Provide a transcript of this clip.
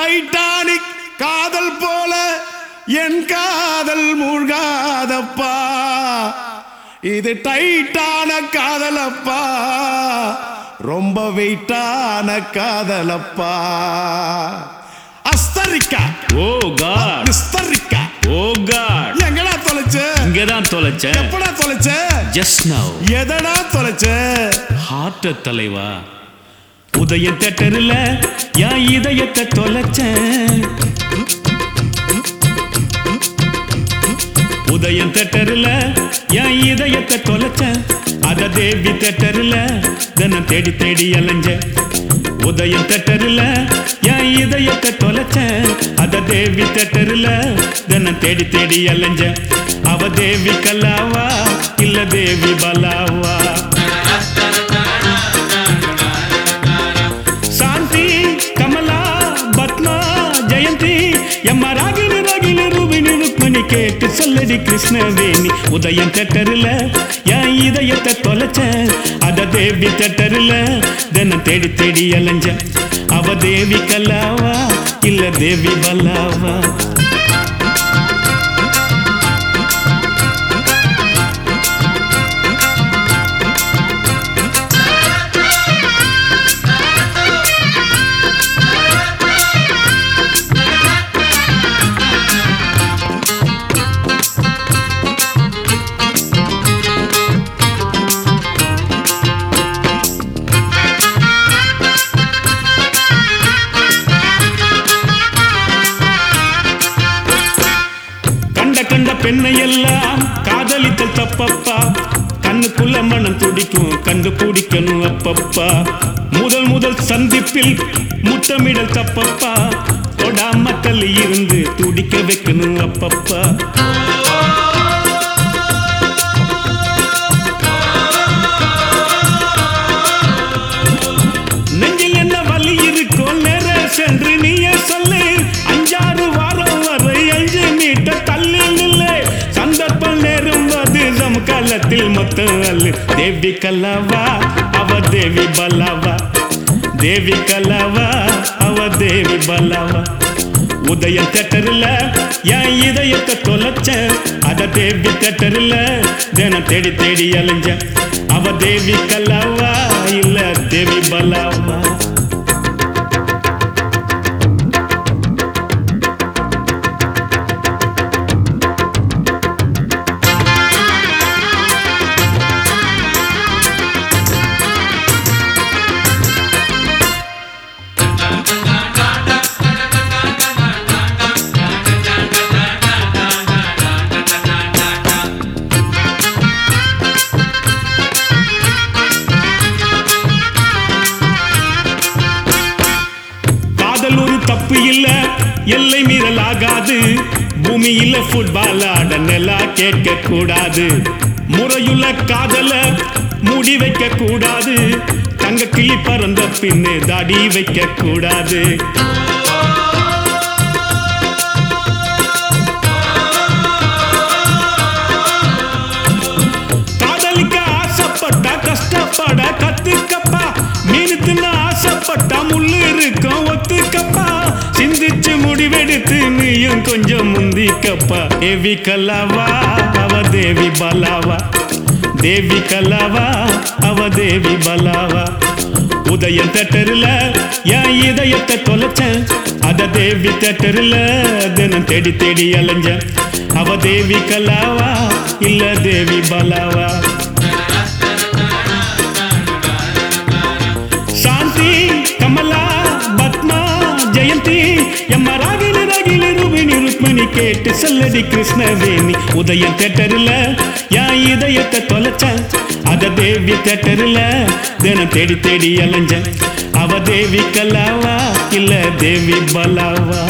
Titanic காதல் போல என் காதல் மூழ்காதப்பா. இது டைட்டான காதலப்பா. ரொம்ப வெயிட்டான காதலப்பா. அஸ்தரிக்கா. ஓ காட். விஸ்தரிக்கா ஓ காட். எங்கடா தொலைச்ச? இங்கதான் தொலைச்ச. எப்படா தொலைச்ச? ஜஸ்ட் நவ் எதடா தொலைச்ச? ஹார்ட் தலைவா? உதய தேட்டரில் என் இதயத்தை தொலைச்சேன். உதயம் தேட்டரில் என் இதயத்தை தொலைச்சேன். அத தேவி தேட்டரில் தினம் தேடி தேடி அலைஞ்சேன். உதயம் தேட்டரில் என் இதயத்தை தொலைச்சேன். அத தேவி தேட்டரில் தினம் தேடி தேடி அலைஞ்சேன். அவ தேவி கல்லாவா இல்ல தேவி பலாவா? ரூபினி கேட்டு சொல்லடி கிருஷ்ணவேணி. உதயம் தட்டருல என் இதயத்தை தொலைச்ச அத தேவி தட்டருல தினம் தேடி தேடி அலைஞ்ச. அவ தேவி கல்லாவா இல்ல தேவி பல்லாவா கண்ட கண்ட பெண்ணை எல்லாம் காதலித்தல் தப்பப்பா. கண்ணுக்குள்ள மனம் துடிக்கும் கண்டு பிடிக்கணும் அப்பப்பா. முதல் முதல் சந்திப்பில் முட்டமிடல் தப்பப்பா. தொடாம தள்ளி இருந்து துடிக்க வைக்கணும் அப்பப்பா. சமகாலத்தில் மொத்தம் அல்லு தேவி கல்லாவா அவ தேவி பல்லாவா தேவி கல்லாவா அவ தேவி பல்லாவா உதயம் தேட்டரில் என் இதயத்தை தொலைச்சேன் அத தேவி தேட்டரில் தினம் தேடி தேடி அலைஞ்சேன் அவ தேவி கல்லாவா இல்ல தேவி பல்லாவா தப்பு இல்ல. எல்லை மீறல் ஆகாது. பூமியில ஃபுட்பால் ஆட நிலா கேட்க கூடாது. முறையுள்ள காதல மூடி வைக்க கூடாது. தங்க கிளி பறந்த பின்னு தாடி வைக்க கூடாது. நீயும் கொஞ்சம் முந்திக்கப்பா தேவி கல்லாவா அவ தேவி பலாவா தேவி கல்லாவா அவ தேவி பலாவா உதயம் தட்டருல என் இதயத்தை தொலைச்சேன் அத தேவி தட்டருல தினம் தேடி தேடி அலைஞ்சேன் அவ தேவி கல்லாவா இல்ல தேவி பலாவா சாந்தி கமலா பத்மா ஜெயந்தி எம்மராகி கேட்டு சொல்லடி கிருஷ்ணவேணி. உதயம் தேட்டரில் என் இதயத்தை தொலைச்சேன் அத தேவிய தேட்டரில் தினம் தேடி தேடி அலைஞ்சேன் அவ தேவி கலாவா இல்ல தேவி பலாவா?